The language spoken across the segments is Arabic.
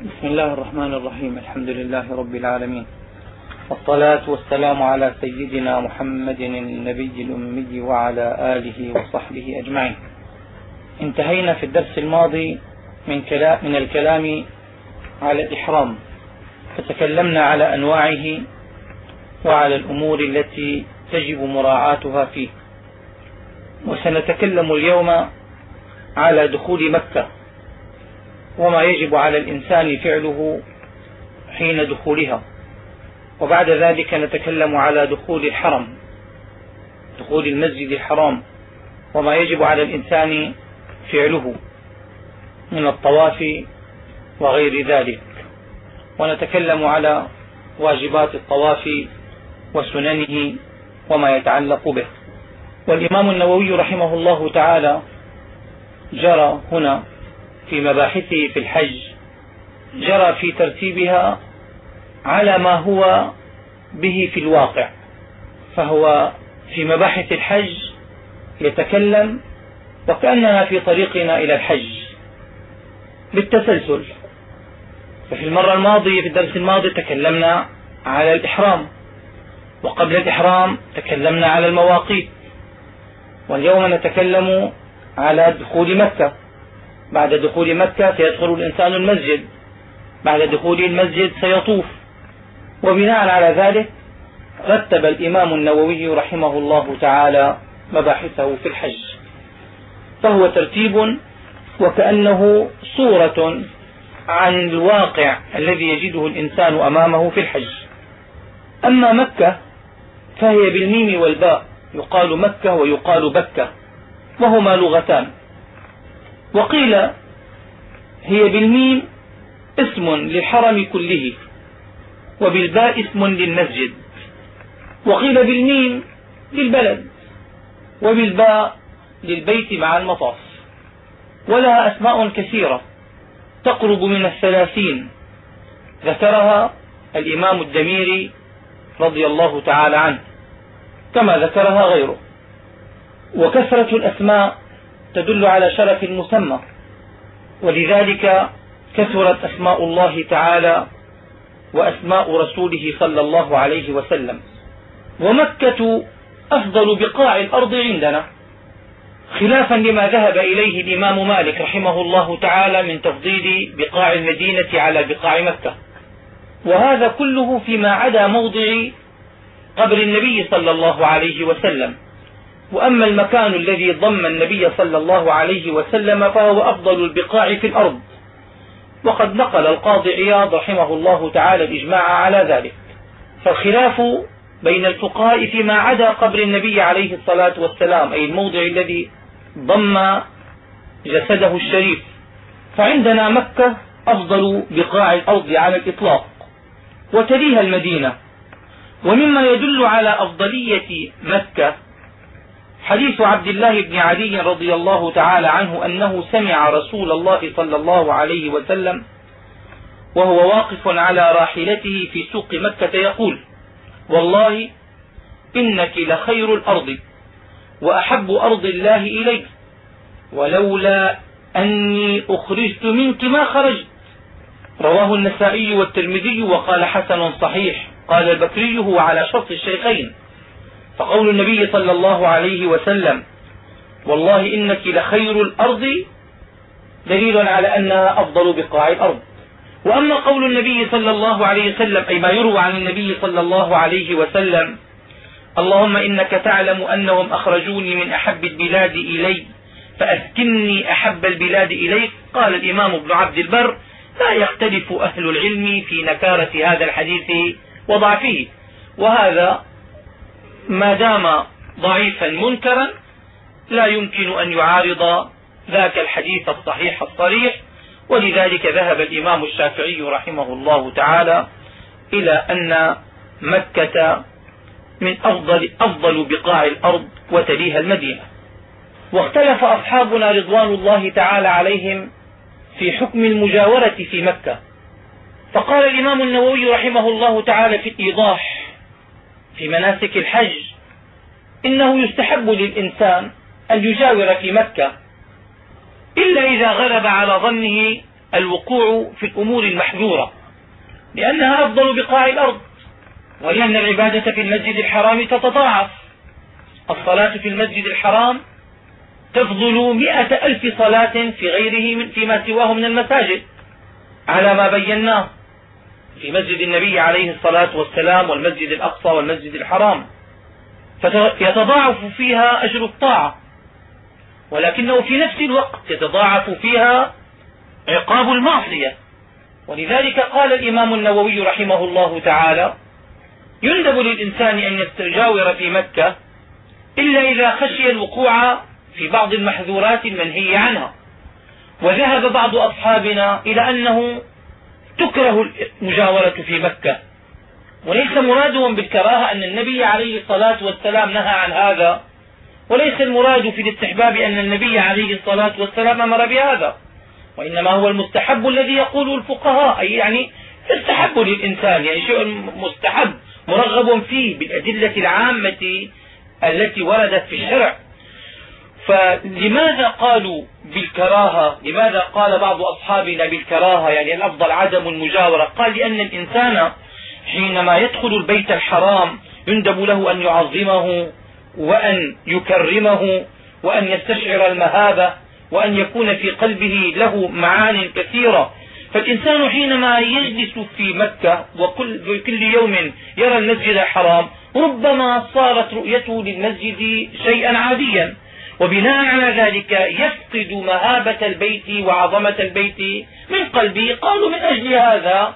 بسم الله الرحمن الرحيم. الحمد لله رب العالمين. والصلاة والسلام على سيدنا محمد النبي الأمي وعلى آله وصحبه أجمعين. انتهينا في الدرس الماضي من, كلام من الكلام على الإحرام. فتكلمنا على أنواعه وعلى الأمور التي تجب مراعاتها فيه. وسنتكلم اليوم على دخول مكة. وما يجب على الإنسان فعله حين دخولها. وبعد ذلك نتكلم على دخول الحرم دخول المسجد الحرام وما يجب على الإنسان فعله من الطواف وغير ذلك. ونتكلم على واجبات الطواف وسننه وما يتعلق به. والإمام النووي رحمه الله تعالى جرى هنا في مباحثه في الحج جرى في ترتيبها على ما هو به في الواقع فهو في مباحث الحج يتكلم وكأننا في طريقنا إلى الحج بالتسلسل. ففي المرة الماضية في الدرس الماضي تكلمنا على الإحرام وقبل الإحرام تكلمنا على المواقيت واليوم نتكلم على دخول مكة. بعد دخول مكة سيدخل الإنسان المسجد. بعد دخول المسجد سيطوف. وبناء على ذلك رتب الإمام النووي رحمه الله تعالى مباحثه في الحج. فهو ترتيب وكأنه صورة عن الواقع الذي يجده الإنسان أمامه في الحج. أما مكة فهي بالميم والباء. يقال مكة ويقال بكة. وهما لغتان. وقيل هي بالميم اسم للحرم كله وبالباء اسم للمسجد. وقيل بالميم للبلد وبالباء للبيت مع المطاف. ولها أسماء كثيرة تقرب من الثلاثين. ذكرها الإمام الدميري رضي الله تعالى عنه كما ذكرها غيره. وكثرة الأسماء تدل على شرف المسمى ولذلك كثرت أسماء الله تعالى وأسماء رسوله صلى الله عليه وسلم. ومكة أفضل بقاع الأرض عندنا. خلافا لما ذهب إليه الإمام مالك رحمه الله تعالى من تفضيل بقاع المدينة على بقاع مكة. وهذا كله فيما عدا موضع قبر النبي صلى الله عليه وسلم. وأما المكان الذي ضم النبي صلى الله عليه وسلم فهو أفضل البقاع في الأرض. وقد نقل القاضي عياض رحمه الله تعالى الإجماع على ذلك. فالخلاف بين الفقهاء فيما عدا قبر النبي عليه الصلاة والسلام أي الموضع الذي ضم جسده الشريف. فعندنا مكة أفضل بقاع الأرض على الإطلاق وتليها المدينة. ومما يدل على أفضلية مكة حديث عبد الله بن علي رضي الله تعالى عنه أنه سمع رسول الله صلى الله عليه وسلم وهو واقف على راحلته في سوق مكة يقول والله إنك لخير الأرض وأحب أرض الله إلي ولولا أني أخرجت منك ما خرجت. رواه النسائي والترمذي وقال حسن صحيح قال البكري هو على شرط الشيخين فقول النبي صلى الله عليه وسلم والله إنك لخير الأرض دليل على أنها أفضل بقاع الأرض. وأما قول النبي صلى الله عليه وسلم أي ما يروى عن النبي صلى الله عليه وسلم اللهم إنك تعلم أنهم أخرجوني من أحب البلاد إلي فأسكني أحب البلاد إليك. قال الإمام ابن عبد البر لا يختلف أهل العلم في نكارة هذا الحديث وضعفه. وهذا ما دام ضعيفا منكرا لا يمكن أن يعارض ذاك الحديث الصحيح الصريح. ولذلك ذهب الإمام الشافعي رحمه الله تعالى إلى أن مكة من أفضل, أفضل بقاع الأرض وتليها المدينة. واختلف أصحابنا رضوان الله تعالى عليهم في حكم المجاورة في مكة. فقال الإمام النووي رحمه الله تعالى في الإيضاح في مناسك الحج. إنه يستحب للإنسان أن يجاور في مكة إلا إذا غلب على ظنه الوقوع في الأمور المحذورة لأنها أفضل بقاع الأرض ولأن العبادة في المسجد الحرام تتضاعف. الصلاة في المسجد الحرام تفضل مئة ألف صلاة في غيره فيما سواه من المساجد على ما بيناه. في مسجد النبي عليه الصلاة والسلام والمسجد الأقصى والمسجد الحرام. فيتضاعف فيها أجر الطاعة. ولكنه في نفس الوقت يتضاعف فيها عقاب المعصية. ولذلك قال الإمام النووي رحمه الله تعالى يندب للإنسان أن يستجاور في مكة إلا إذا خشي الوقوع في بعض المحذورات المنهي عنها. وذهب بعض أصحابنا إلى أنه تكره المجاورة في مكة. وليس مرادهم بالكراهة أن النبي عليه الصلاة والسلام نهى عن هذا. وليس المراد في الاستحباب أن النبي عليه الصلاة والسلام أمر بهذا. وإنما هو المستحب الذي يقوله الفقهاء أي يعني يستحب للإنسان يعني شيء مستحب مرغب فيه بالأدلة العامة التي وردت في الشرع. فلماذا قالوا بالكراهة. لماذا قال بعض أصحابنا بالكراهة؟ يعني الأفضل عدم المجاورة. قال لأن الإنسان حينما يدخل البيت الحرام يندب له أن يعظمه وأن يكرمه وأن يستشعر المهابة وأن يكون في قلبه له معان كثيرة. فالإنسان حينما يجلس في مكة وكل كل يوم يرى المسجد الحرام ربما صارت رؤيته للمسجد شيئا عاديا. وبناء على ذلك يفقد مهابة البيت وعظمة البيت من قلبه قالوا من أجل هذا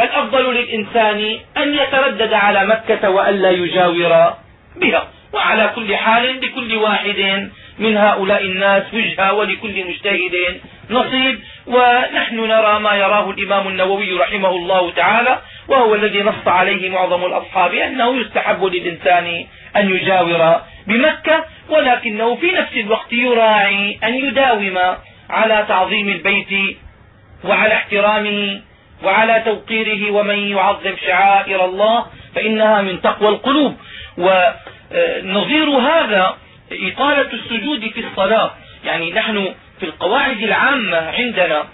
الأفضل للإنسان أن يتردد على مكة وألا يجاور بها. وعلى كل حال لكل واحد من هؤلاء الناس وجهة ولكل مجتهد نصيب. ونحن نرى ما يراه الإمام النووي رحمه الله تعالى وهو الذي نص عليه معظم الأصحاب أنه يستحب للإنسان أن يجاور بمكة. ولكنه في نفس الوقت يراعي أن يداوم على تعظيم البيت وعلى احترامه وعلى توقيره ومن يعظم شعائر الله فإنها من تقوى القلوب. ونظير هذا إطالة السجود في الصلاة. يعني نحن في القواعد العامة عندنا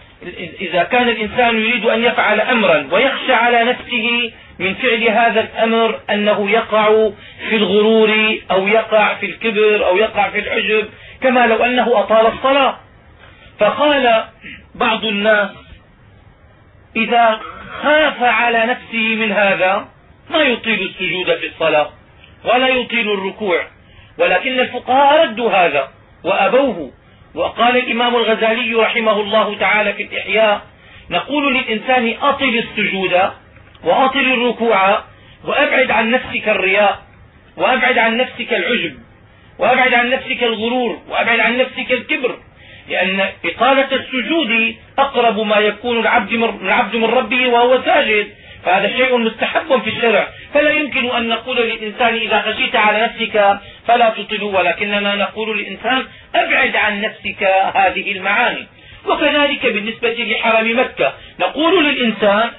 إذا كان الإنسان يريد أن يفعل أمرا ويخشى على نفسه من فعل هذا الأمر أنه يقع في الغرور أو يقع في الكبر أو يقع في العجب كما لو أنه أطال الصلاة. فقال بعض الناس إذا خاف على نفسه من هذا ما يطيل السجود في الصلاة ولا يطيل الركوع ولكن الفقهاء ردوا هذا وأبوه. وقال الإمام الغزالي رحمه الله تعالى في الإحياء نقول للإنسان أطل السجود وأطل الركوع وأبعد عن نفسك الرياء وأبعد عن نفسك العجب وأبعد عن نفسك الغرور وأبعد عن نفسك الكبر لأن إطالة السجود أقرب ما يكون العبد من ربه وهو ساجد فهذا شيء مستحب في الشرع. فلا يمكن أن نقول للإنسان إذا خشيت على نفسك فلا تطلوا ولكننا نقول للإنسان أبعد عن نفسك هذه المعاني. وكذلك بالنسبة لحرم مكة. نقول للإنسان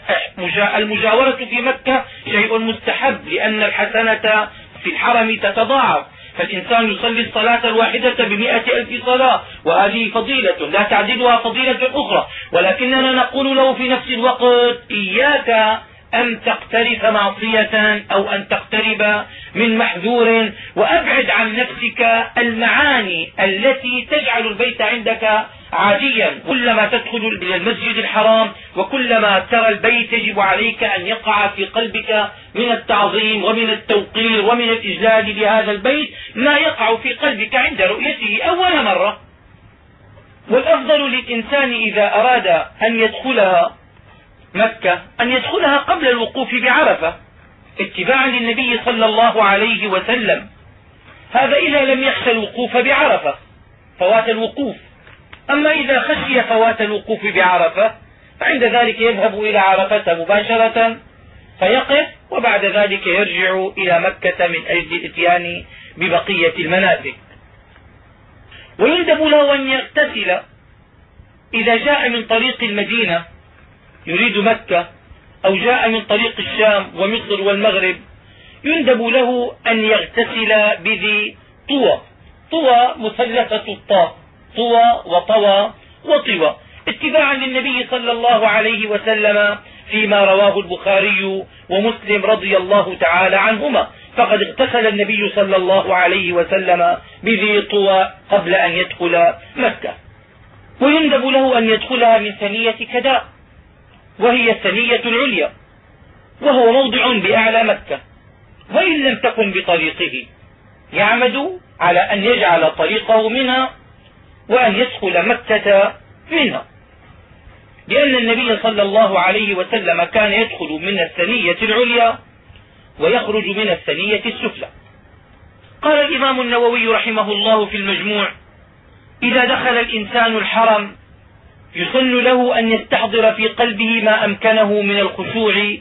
المجاورة في مكة شيء مستحب لأن الحسنة في الحرم تتضاعف. فالإنسان يصلي الصلاة الواحدة بمئة ألف صلاة وهذه فضيلة لا تعدلها فضيلة أخرى. ولكننا نقول له في نفس الوقت إياك أن تقترف معصية أو أن تقترب من محذور وأبعد عن نفسك المعاني التي تجعل البيت عندك عاديا. كلما تدخل إلى المسجد الحرام وكلما ترى البيت يجب عليك أن يقع في قلبك من التعظيم ومن التوقير ومن الإجلال لهذا البيت ما يقع في قلبك عند رؤيته أول مرة. والأفضل للإنسان إذا أراد أن يدخلها مكة أن يدخلها قبل الوقوف بعرفة اتباعا للنبي صلى الله عليه وسلم. هذا إذا لم يخشى الوقوف بعرفة. فوات الوقوف. أما إذا خشي فوات الوقوف بعرفة فعند ذلك يذهب إلى عرفة مباشرة فيقف وبعد ذلك يرجع إلى مكة من أجل الإتيان ببقية المناسك ويندب له أن يغتسل. إذا جاء من طريق المدينة يريد مكة أو جاء من طريق الشام ومصر والمغرب يندب له أن يغتسل بذي طوى. طوى مثلثة الطاء طوى وطوى وطوى. اتباعا للنبي صلى الله عليه وسلم فيما رواه البخاري ومسلم رضي الله تعالى عنهما. فقد اغتسل النبي صلى الله عليه وسلم بذي طوى قبل أن يدخل مكة. ويندب له أن يدخلها من ثنية كداء وهي الثنية العليا وهو موضع بأعلى مكة. وإن لم تكن بطريقه يعمد على أن يجعل طريقه منها وأن يدخل مكة منها لأن النبي صلى الله عليه وسلم كان يدخل من الثنية العليا ويخرج من الثنية السفلى. قال الإمام النووي رحمه الله في المجموع إذا دخل الإنسان الحرم يسن له أن يستحضر في قلبه ما أمكنه من الخشوع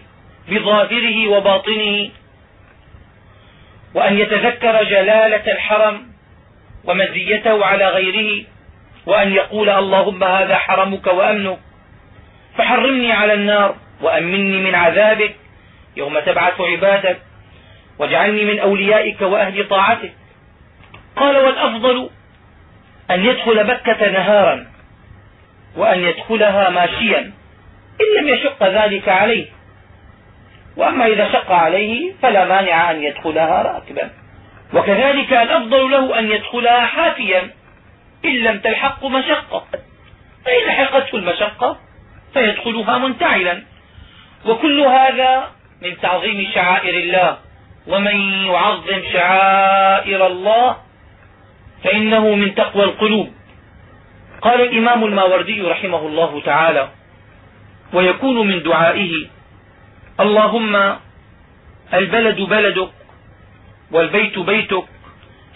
بظاهره وباطنه وأن يتذكر جلالة الحرم ومزيته على غيره وأن يقول اللهم هذا حرمك وأمنك. فحرمني على النار وأمني من عذابك يوم تبعث عبادك واجعلني من أوليائك وأهل طاعتك. قال والأفضل أن يدخل مكة نهارا وأن يدخلها ماشيا. إن لم يشق ذلك عليه. وأما إذا شق عليه فلا مانع أن يدخلها راكبا. وكذلك الأفضل له أن يدخلها حافيا. إن لم تلحقه مشقة. فإن لحقته المشقة فيدخلها منتعلا. وكل هذا من تعظيم شعائر الله. ومن يعظم شعائر الله فإنه من تقوى القلوب. قال الإمام الماوردي رحمه الله تعالى ويكون من دعائه اللهم البلد بلدك والبيت بيتك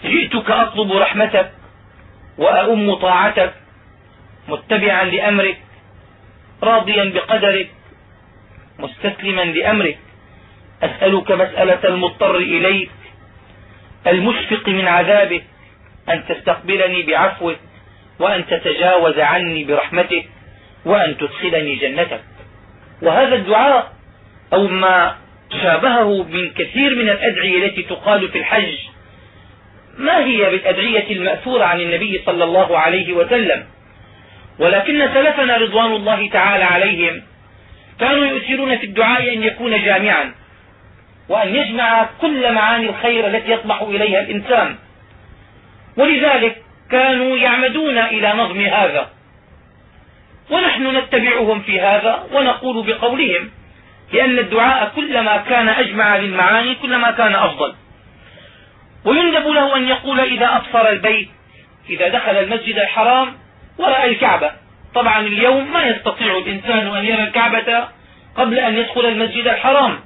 جئتك أطلب رحمتك. وأؤم طاعتك متبعا لأمرك راضيا بقدرك مستسلما لأمرك. أسألك مسألة المضطر إليك المشفق من عذابك أن تستقبلني بعفوك وأن تتجاوز عني برحمتك وأن تدخلني جنتك. وهذا الدعاء أو ما شابهه من كثير من الأدعية التي تقال في الحج ما هي بالأدعية المأثورة عن النبي صلى الله عليه وسلم؟ ولكن سلفنا رضوان الله تعالى عليهم كانوا يؤثرون في الدعاء أن يكون جامعا وأن يجمع كل معاني الخير التي يطمح إليها الإنسان. ولذلك كانوا يعمدون إلى نظم هذا. ونحن نتبعهم في هذا ونقول بقولهم لأن الدعاء كلما كان أجمع للمعاني كلما كان أفضل. ويندب له أن يقول إذا أبصر البيت إذا دخل المسجد الحرام ورأى الكعبة. طبعا اليوم ما يستطيع الإنسان أن يرى الكعبة قبل أن يدخل المسجد الحرام.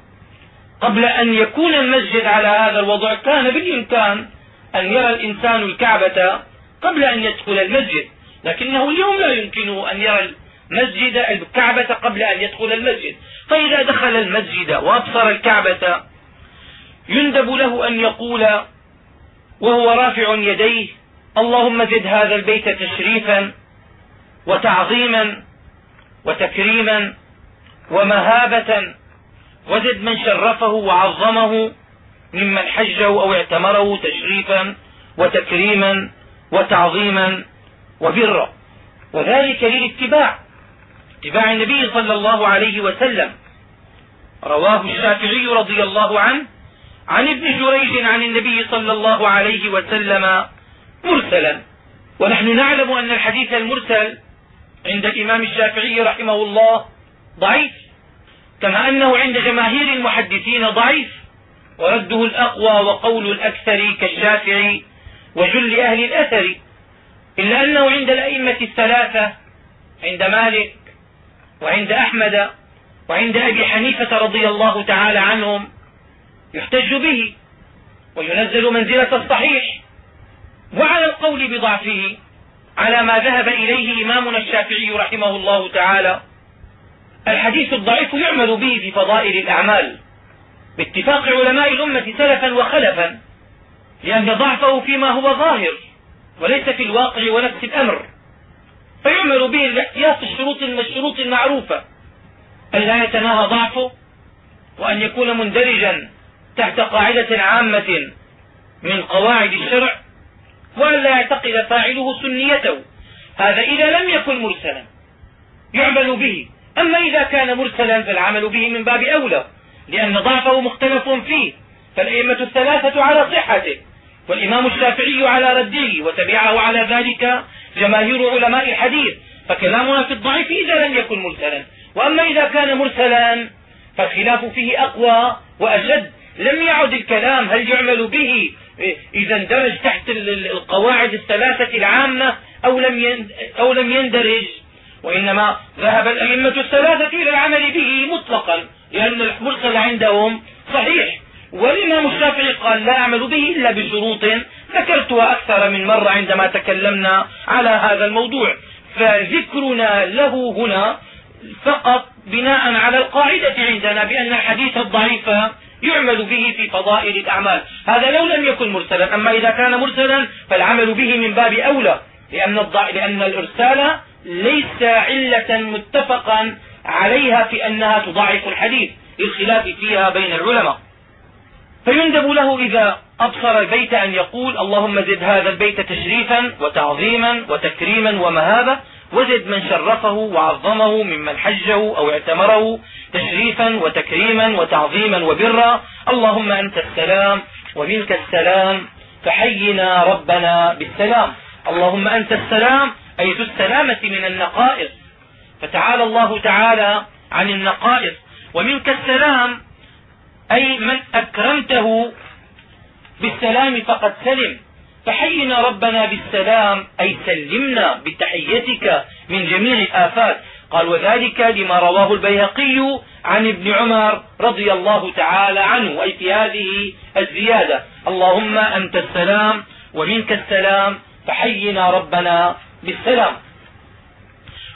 قبل أن يكون المسجد على هذا الوضع كان بالإمكان أن يرى الإنسان الكعبة قبل أن يدخل المسجد. لكنه اليوم لا يمكنه أن يرى المسجد الكعبة قبل أن يدخل المسجد. فإذا دخل المسجد وأبصر الكعبة يندب له أن يقول وهو رافع يديه. اللهم زد هذا البيت تشريفا وتعظيما وتكريما ومهابة وزد من شرفه وعظمه ممن حجه أو اعتمره تشريفا وتكريما وتعظيما وبرا. وذلك للاتباع اتباع النبي صلى الله عليه وسلم. رواه الشافعي رضي الله عنه. عن ابن جريج عن النبي صلى الله عليه وسلم مرسلا. ونحن نعلم أن الحديث المرسل عند الإمام الشافعي رحمه الله ضعيف كما أنه عند جماهير المحدثين ضعيف ورده الأقوى وقول الأكثر كالشافعي وجل أهل الأثر. إلا أنه عند الأئمة الثلاثة عند مالك وعند أحمد وعند أبي حنيفة رضي الله تعالى عنهم يحتج به وينزل منزلة الصحيح وعلى القول بضعفه على ما ذهب إليه إمامنا الشافعي رحمه الله تعالى. الحديث الضعيف يعمل به في فضائل الأعمال باتفاق علماء الأمة سلفا وخلفا لأن ضعفه فيما هو ظاهر وليس في الواقع ونفس الأمر. فيعمل به الاحتياط الشروط الشروط المعروفة ألا يتناهى ضعفه وأن يكون مندرجا تحت قاعدة عامة من قواعد الشرع وأن لا يعتقد فاعله سنيته. هذا إذا لم يكن مرسلا يعمل به. أما إذا كان مرسلا فالعمل به من باب أولى لأن ضعفه مختلف فيه. فالأئمة الثلاثة على صحته والإمام الشافعي على رده وتبعه على ذلك جماهير علماء الحديث. فكلامنا في الضعيف إذا لم يكن مرسلا. وأما إذا كان مرسلا فالخلاف فيه أقوى وأشد. لم يعد الكلام هل يعمل به إذا اندرج تحت القواعد الثلاثة العامة أو لم أو لم يندرج وإنما ذهب الأئمة الثلاثة إلى العمل به مطلقا لأن المرسل عندهم صحيح. والإمام الشافعي قال لا أعمل به إلا بشروط ذكرتها أكثر من مرة عندما تكلمنا على هذا الموضوع. فذكرنا له هنا فقط بناء على القاعدة عندنا بأن الحديث الضعيف يعمل به في فضائل الأعمال. هذا لو لم يكن مرسلا أما إذا كان مرسلا فالعمل به من باب أولى لأن, الضع... لأن الإرسال ليس علة متفقا عليها في أنها تضاعف الحديث للخلاف فيها بين العلماء. فيندب له إذا أبصر البيت أن يقول اللهم زد هذا البيت تشريفا وتعظيما وتكريما ومهابة وزد من شرفه وعظمه ممن حجه أو اعتمره تشريفا وتكريما وتعظيما وبرا. اللهم أنت السلام ومنك السلام فحينا ربنا بالسلام. اللهم أنت السلام أي ذو السلامة من النقائص. فتعالى الله تعالى عن النقائص. ومنك السلام أي من أكرمته بالسلام فقد سلم. فحينا ربنا بالسلام أي سلمنا بتحيتك من جميع الآفات. قال وذلك لما رواه البيهقي عن ابن عمر رضي الله تعالى عنه أي في هذه الزيادة. اللهم أنت السلام ومنك السلام فحينا ربنا بالسلام.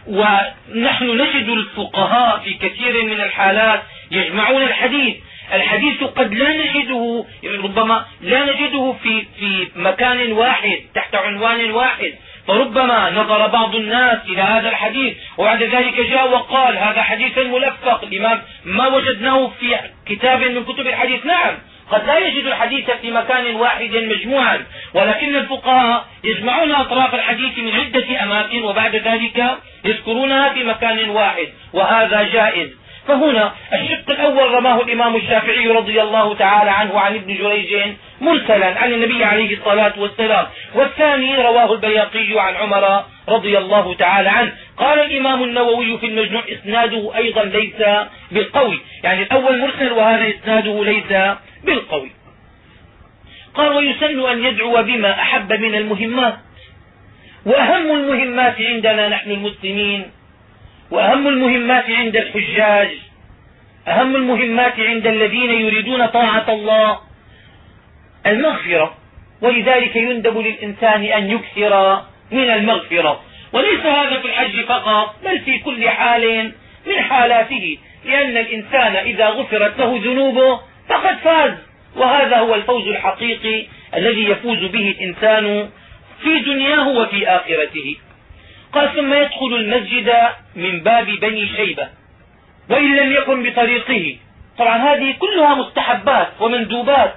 ونحن نجد الفقهاء في كثير من الحالات يجمعون الحديث الحديث قد لا نجده ربما لا نجده في في مكان واحد تحت عنوان واحد. فربما نظر بعض الناس إلى هذا الحديث وبعد ذلك جاء وقال هذا حديث ملفق. الإمام ما وجدناه في كتاب من كتب الحديث؟ نعم قد لا يجد الحديث في مكان واحد مجموعا. ولكن الفقهاء يجمعون أطراف الحديث من عدة أماكن وبعد ذلك يذكرونها في مكان واحد وهذا جائز. فهنا الشق الأول رماه الإمام الشافعي رضي الله تعالى عنه عن ابن جريج مرسلا عن النبي عليه الصلاة والسلام والثاني رواه البياقي عن عمر رضي الله تعالى عنه. قال الإمام النووي في المجموع إسناده أيضا ليس بالقوي يعني الأول مرسل وهذا إسناده ليس بالقوي. قال ويسن أن يدعو بما أحب من المهمات وأهم المهمات عندنا نحن المسلمين وأهم المهمات عند الحجاج أهم المهمات عند الذين يريدون طاعة الله المغفرة ولذلك يندب للإنسان أن يكثر من المغفرة. وليس هذا في الحج فقط بل في كل حال من حالاته لأن الإنسان إذا غفرت له ذنوبه فقد فاز. وهذا هو الفوز الحقيقي الذي يفوز به الإنسان في دنياه وفي آخرته. قال ثم يدخل المسجد من باب بني شيبة وإن لم يكن بطريقه. طبعا هذه كلها مستحبات ومندوبات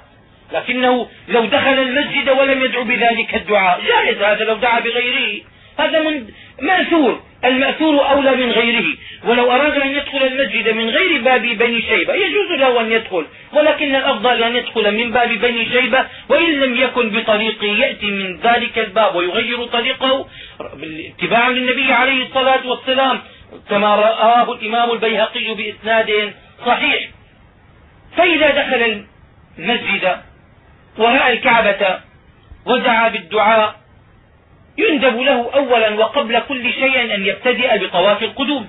لكنه لو دخل المسجد ولم يدعو بذلك الدعاء. جائز هذا لو دعا بغيره. هذا من مأثور. المأثور أولى من غيره. ولو أراد أن يدخل المسجد من غير باب بني شيبة يجوز له أن يدخل. ولكن الأفضل أن يدخل من باب بني شيبة وإن لم يكن بطريقه يأتي من ذلك الباب ويغير طريقه. اتباعا للنبي عليه الصلاة والسلام كما رآه الإمام البيهقي بإسناد صحيح. فإذا دخل المسجد ورأى الكعبة ودعا بالدعاء يندب له أولا وقبل كل شيء أن يبتدئ بطواف القدوم.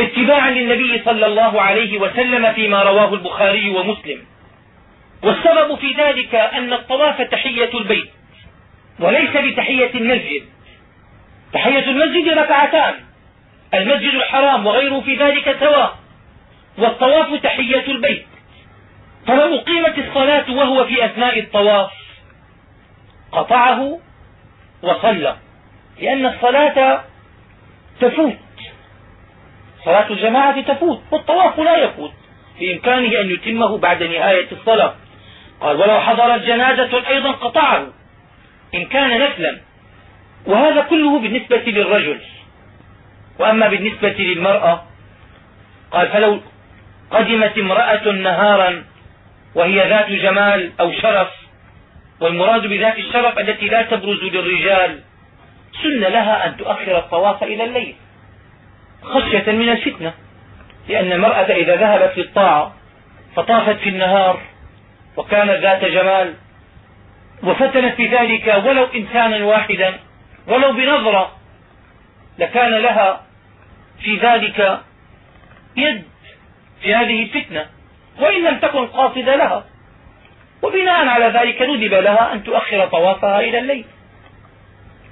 اتباعا للنبي صلى الله عليه وسلم فيما رواه البخاري ومسلم. والسبب في ذلك أن الطواف تحية البيت وليس بتحية المسجد. تحية المسجد ركعتان. المسجد الحرام وغيره في ذلك سواء والطواف تحية البيت. فلو أقيمت الصلاة وهو في أثناء الطواف قطعه وصلى. لأن الصلاة تفوت. صلاة الجماعة تفوت والطواف لا يفوت. بإمكانه أن يتمه بعد نهاية الصلاة. قال ولو حضرت جنازة أيضا قطعه. إن كان نفلا وهذا كله بالنسبة للرجل. وأما بالنسبة للمرأة قال فلو قدمت امرأة نهارا وهي ذات جمال أو شرف والمراد بذات الشرف التي لا تبرز للرجال سن لها أن تؤخر الطواف إلى الليل. خشية من الفتنة لأن المرأة إذا ذهبت للطاعة فطافت في النهار وكانت ذات جمال وفتنت بذلك ولو إنسانا واحدا ولو بنظرة لكان لها في ذلك يد في هذه الفتنة وإن لم تكن قاصدة لها. وبناء على ذلك ندب لها أن تؤخر طوافها إلى الليل.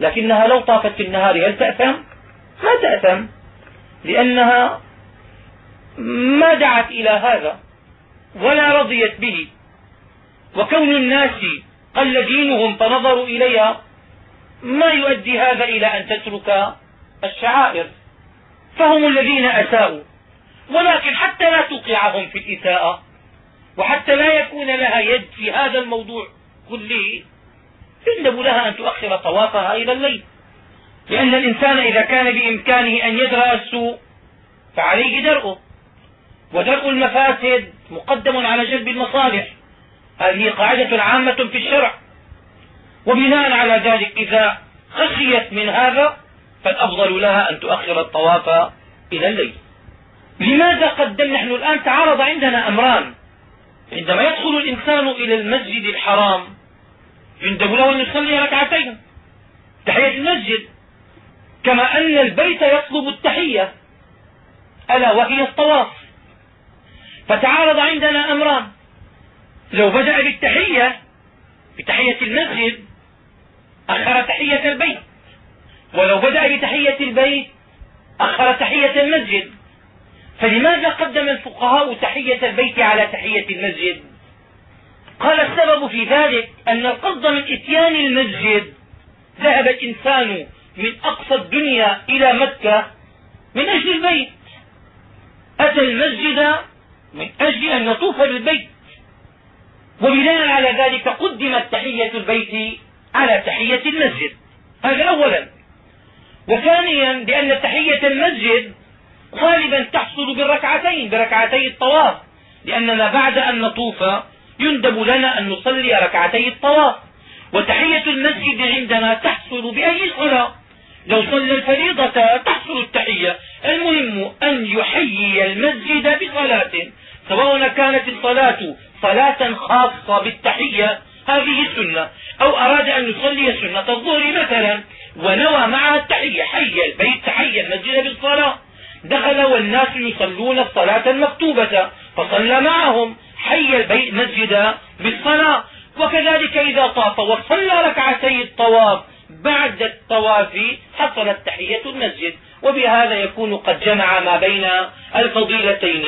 لكنها لو طافت في النهار هل تأثم؟ ما تأثم لأنها ما دعت إلى هذا ولا رضيت به. وكون الناس قل دينهم فنظروا إليها ما يؤدي هذا إلى أن تترك الشعائر؟ فهم الذين أساءوا. ولكن حتى لا توقعهم في الإساءة وحتى لا يكون لها يد في هذا الموضوع كله يندب لها أن تؤخر طوافها إلى الليل. لأن الإنسان إذا كان بإمكانه أن يدرأ السوء فعليه درءه. ودرء المفاسد مقدم على جلب المصالح. هذه قاعدة عامة في الشرع. وبناء على ذلك إذا خشيت من هذا فالأفضل لها أن تؤخر الطواف إلى الليل. لماذا قدم نحن الآن تعارض عندنا أمران. عندما يدخل الإنسان إلى المسجد الحرام يندب له أن يصلي ركعتين. تحية المسجد. كما أن البيت يطلب التحية. ألا وهي الطواف. فتعارض عندنا أمران. لو بدأ بالتحية بتحية المسجد أخر تحية البيت. ولو بدأ بتحية البيت أخر تحية المسجد. فلماذا قدم الفقهاء تحية البيت على تحية المسجد؟ قال السبب في ذلك أن القصد من إتيان المسجد. ذهب الإنسان من أقصى الدنيا إلى مكة من أجل البيت. أتى المسجد من أجل أن نطوف بالبيت. وبناء على ذلك قدمت تحية البيت على تحية المسجد. هذا أولا. وثانيا بأن تحية المسجد غالبا تحصل بالركعتين بركعتي الطواف. لأننا بعد أن نطوف يندب لنا أن نصلي ركعتي الطواف. وتحية المسجد عندنا تحصل بأي صلاة لو صلى الفريضة تحصل التحية. المهم أن يحيي المسجد بصلاة. سواء كانت الصلاة صلاة خاصة بالتحية هذه السنة أو أراد أن يصلي سنة الظهر مثلا ونوى معها التحية حي البيت حي المسجد بالصلاة. دخل والناس يصلون الصلاة المكتوبة فصلى معهم حي البيت مسجد بالصلاة. وكذلك إذا طاف وصلى ركعتي الطواف. بعد الطواف حصلت تحية المسجد. وبهذا يكون قد جمع ما بين الفضيلتين.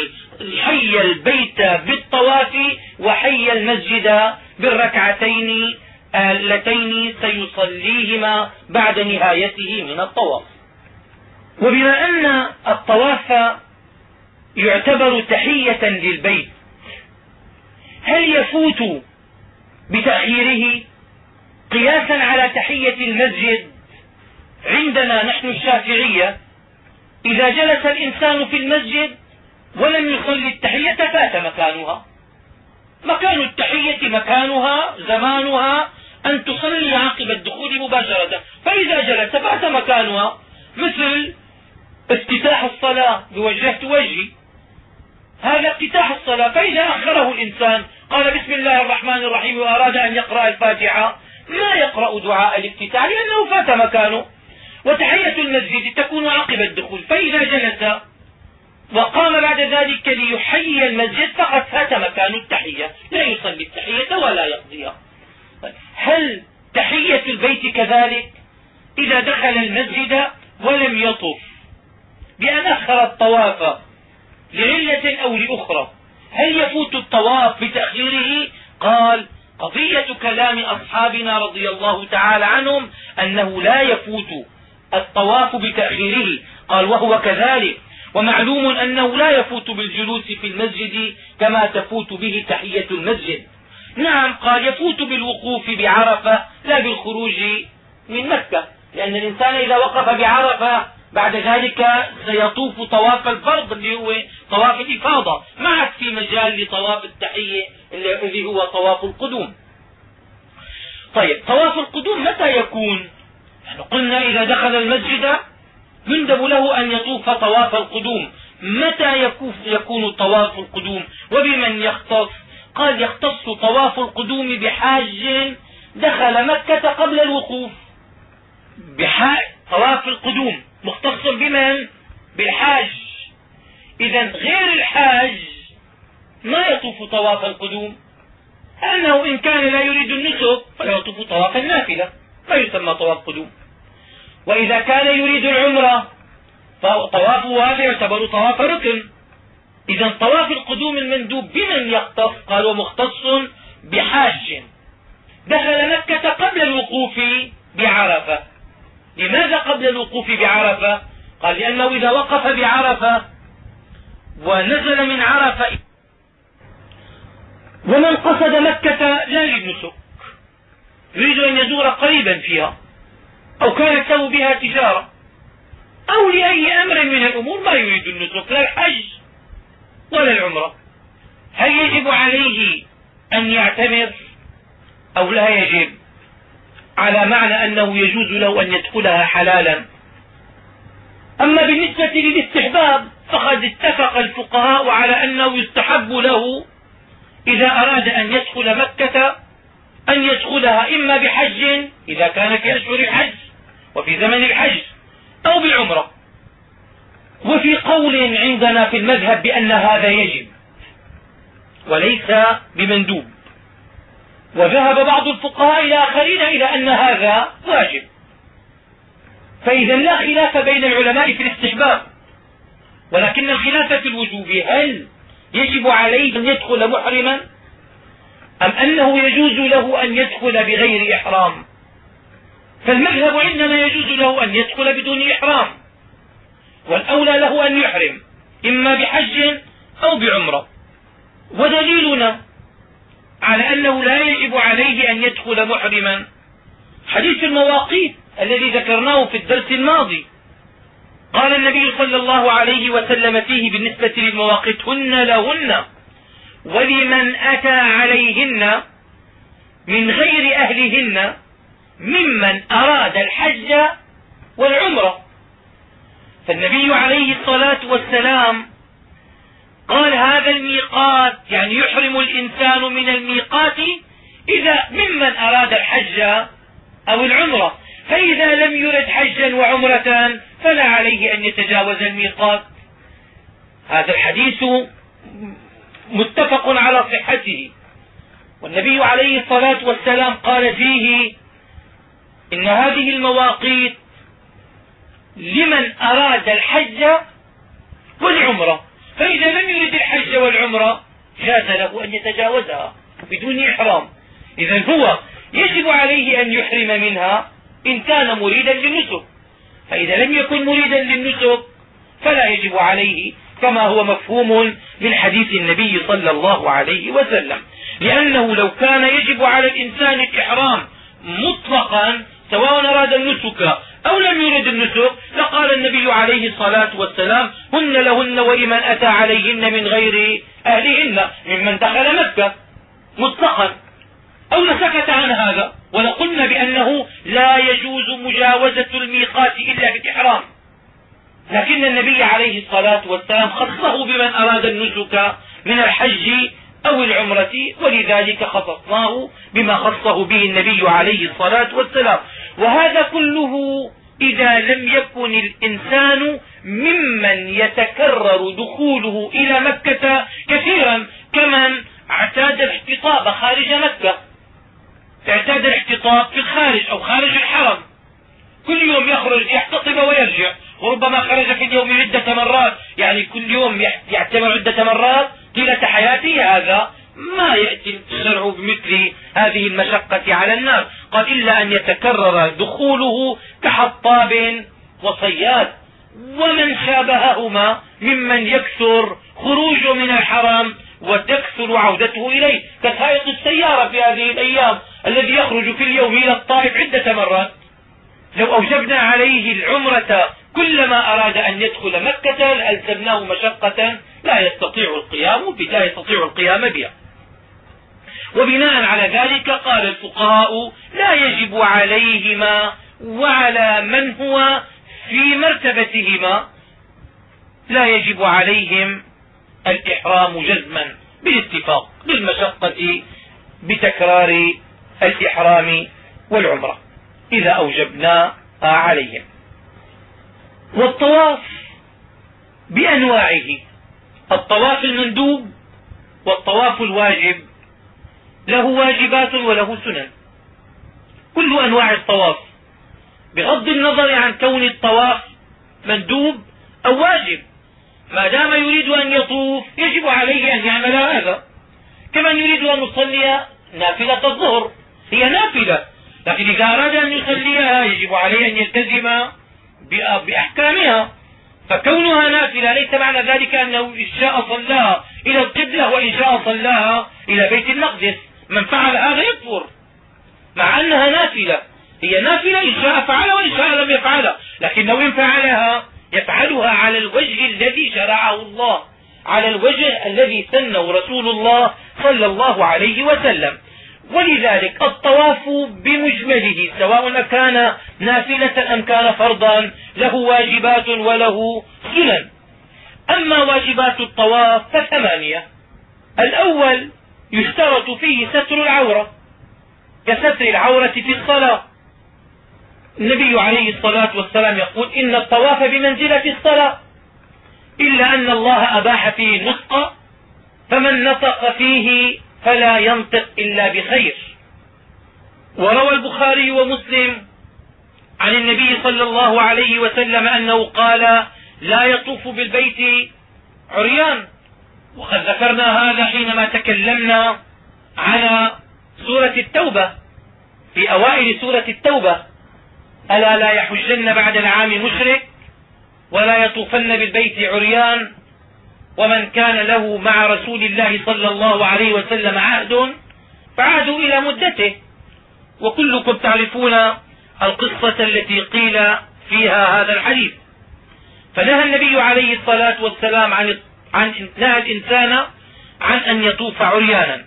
حي البيت بالطواف وحي المسجد بالركعتين اللتين سيصليهما بعد نهايته من الطواف. وبما أن الطواف يعتبر تحية للبيت هل يفوت بتأخيره قياسا على تحية المسجد عندنا نحن الشافعية؟ إذا جلس الإنسان في المسجد ولم يصلي التحية فات مكانها. مكان التحية مكانها زمانها أن تصلي عقب الدخول مباشرة. فإذا جلس فات مكانها مثل افتتاح الصلاة بوجهت وجهي. هذا افتتاح الصلاة فإذا أخره الإنسان قال بسم الله الرحمن الرحيم وأراد أن يقرأ الفاتحة ما يقرأ دعاء الافتتاح؟ لأنه فات مكانه. وتحية المسجد تكون عقب الدخول. فإذا جلس وقام بعد ذلك ليحيي المسجد فقد فات مكان التحية. لا يصلي التحية ولا يقضيها هل تحية البيت كذلك؟ إذا دخل المسجد ولم يطف. بأن أخر الطواف لعلة أو لأخرى. هل يفوت الطواف بتأخيره؟ قال قضية كلام أصحابنا رضي الله تعالى عنهم أنه لا يفوت الطواف بتأخيره. قال وهو كذلك. ومعلوم أنه لا يفوت بالجلوس في المسجد كما تفوت به تحية المسجد. نعم قال يفوت بالوقوف بعرفة لا بالخروج من مكة لأن الإنسان إذا وقف بعرفة بعد ذلك سيطوف طواف الفرض اللي هو طواف الإفاضة ما عاد في مجال لطواف التحية الذي هو طواف القدوم. طيب طواف القدوم متى يكون؟ نحن قلنا إذا دخل المسجد يندب له أن يطوف طواف القدوم. متى يكون طواف القدوم؟ وبمن يختص؟ قال يختص طواف القدوم بحاج دخل مكة قبل الوقوف. طواف القدوم. مختص بمن؟ بالحاج. إذا غير الحاج ما يطوف طواف القدوم؟ لأنه إن كان لا يريد النسك فيطوف طواف النافلة ما يسمى طواف قدوم. وإذا كان يريد العمرة فطوافه هذا يعتبر طواف ركن. إذا طواف القدوم المندوب بمن يختص قال ومختص بحاج. دخل مكة قبل الوقوف بعرفة. لماذا قبل الوقوف بعرفة؟ قال لأنه إذا وقف بعرفة ونزل من عرفة ومن قصد مكة لا يريد نسك. يريد أن يزور قريبا فيها. أو كانت له بها تجارة. أو لأي أمر من الأمور ما يريد النسك لا الحج ولا العمرة. هل يجب عليه أن يعتمر أو لا يجب؟ على معنى أنه يجوز له أن يدخلها حلالا. أما بالنسبة للاستحباب فقد اتفق الفقهاء على أنه يستحب له إذا أراد أن يدخل مكة أن يدخلها إما بحج إذا كان في أشهر الحج. وفي زمن الحج أو بعمرة وفي قول عندنا في المذهب بأن هذا يجب وليس بمندوب. وذهب بعض الفقهاء إلى آخرين إلى أن هذا واجب. فإذا لا خلاف بين العلماء في الاستحباب. ولكن الخلاف في الوجوب هل يجب عليه أن يدخل محرما أم أنه يجوز له أن يدخل بغير إحرام؟ فالمذهب عندنا يجوز له أن يدخل بدون إحرام والأولى له أن يحرم إما بحج أو بعمرة. ودليلنا على أنه لا يجب عليه أن يدخل محرما. حديث المواقيت الذي ذكرناه في الدرس الماضي. قال النبي صلى الله عليه وسلم فيه بالنسبة للمواقيت هن لهن ولمن أتى عليهن من غير أهلهن ممن أراد الحج والعمرة فالنبي عليه الصلاة والسلام قال هذا الميقات يعني يحرم الإنسان من الميقات إذا ممن أراد الحج أو العمرة. فإذا لم يرد حجا وعمرة فلا عليه أن يتجاوز الميقات. هذا الحديث متفق على صحته. والنبي عليه الصلاة والسلام قال فيه إن هذه المواقيت لمن أراد الحج والعمرة فإذا لم يرد الحج والعمرة جاز له أن يتجاوزها بدون إحرام. إذا هو يجب عليه أن يحرم منها إن كان مريدا للنسك. فإذا لم يكن مريدا للنسك فلا يجب عليه كما هو مفهوم من حديث النبي صلى الله عليه وسلم. لأنه لو كان يجب على الإنسان الإحرام مطلقا سواء أراد النسك أو لم يرد النسك لقال النبي عليه الصلاة والسلام هن لهن ولمن أتى عليهن من غير أهلهن ممن دخل مكة. مطلقا أو لسكت عن هذا ولقلنا بأنه لا يجوز مجاوزة الميقات إلا بالإحرام لكن النبي عليه الصلاة والسلام خصه بمن أراد النسك من الحج أو العمرة ولذلك خصصناه بما خصه به النبي عليه الصلاة والسلام. وهذا كله إذا لم يكن الإنسان ممن يتكرر دخوله إلى مكة كثيرا كمن اعتاد الاحتطاب خارج مكة. اعتاد الاحتطاب في الخارج أو خارج الحرم. كل يوم يخرج يحتطب ويرجع. وربما خرج في اليوم عدة مرات. يعني كل يوم يعتمر عدة مرات طيلة حياته هذا. ما يأتي الشرع بمثل هذه المشقة على الناس؟ قال إلا أن يتكرر دخوله كحطاب وصياد. ومن شابههما ممن يكثر خروجه من الحرم وتكثر عودته إليه كسائق السيارة في هذه الأيام الذي يخرج في اليوم إلى الطائف عدة مرات. لو أوجبنا عليه العمرة كلما أراد أن يدخل مكة ألزمناه مشقة لا يستطيع القيام لا يستطيع القيام بها. وبناء على ذلك قال الفقهاء لا يجب عليهما وعلى من هو في مرتبتهما. لا يجب عليهم الإحرام جزما بالاتفاق بالمشقة بتكرار الإحرام والعمرة إذا أوجبنا عليهم. والطواف بأنواعه الطواف المندوب والطواف الواجب. له واجبات وله سنن. كل أنواع الطواف. بغض النظر عن كون الطواف مندوب أو واجب. ما دام يريد أن يطوف يجب عليه أن يعمل هذا. كمن يريد أن يصلي نافلة الظهر هي نافلة. لكن إذا أراد أن يصليها يجب عليه أن يلتزم بأحكامها. فكونها نافلة ليس معنى ذلك أنه إن شاء صلاها إلى القبلة وإن شاء صلاها إلى بيت المقدس. من فعل هذا يكفر. مع أنها نافلة. هي نافلة إن شاء فعلها وإن شاء لم يفعلها. لكنه إن فعلها يفعلها على الوجه الذي شرعه الله. على الوجه الذي سنه رسول الله صلى الله عليه وسلم. ولذلك الطواف بمجمله سواء كان نافلة أم كان فرضا له واجبات وله سنن. أما واجبات الطواف فثمانية. الأول يشترط فيه ستر العورة كستر العورة في الصلاة. النبي عليه الصلاة والسلام يقول إن الطواف بمنزلة الصلاة إلا أن الله أباح فيه النطق فمن نطق فيه فلا ينطق إلا بخير. وروى البخاري ومسلم عن النبي صلى الله عليه وسلم أنه قال لا يطوف بالبيت عريان. وقد ذكرنا هذا حينما تكلمنا على سورة التوبة في أوائل سورة التوبة. ألا لا يحجن بعد العام مشرك ولا يطوفن بالبيت عريان ومن كان له مع رسول الله صلى الله عليه وسلم عهد فعادوا إلى مدته. وكلكم تعرفون القصة التي قيل فيها هذا الحديث. فنهى النبي عليه الصلاة والسلام عن عن نهى الإنسان عن أن يطوف عريانا.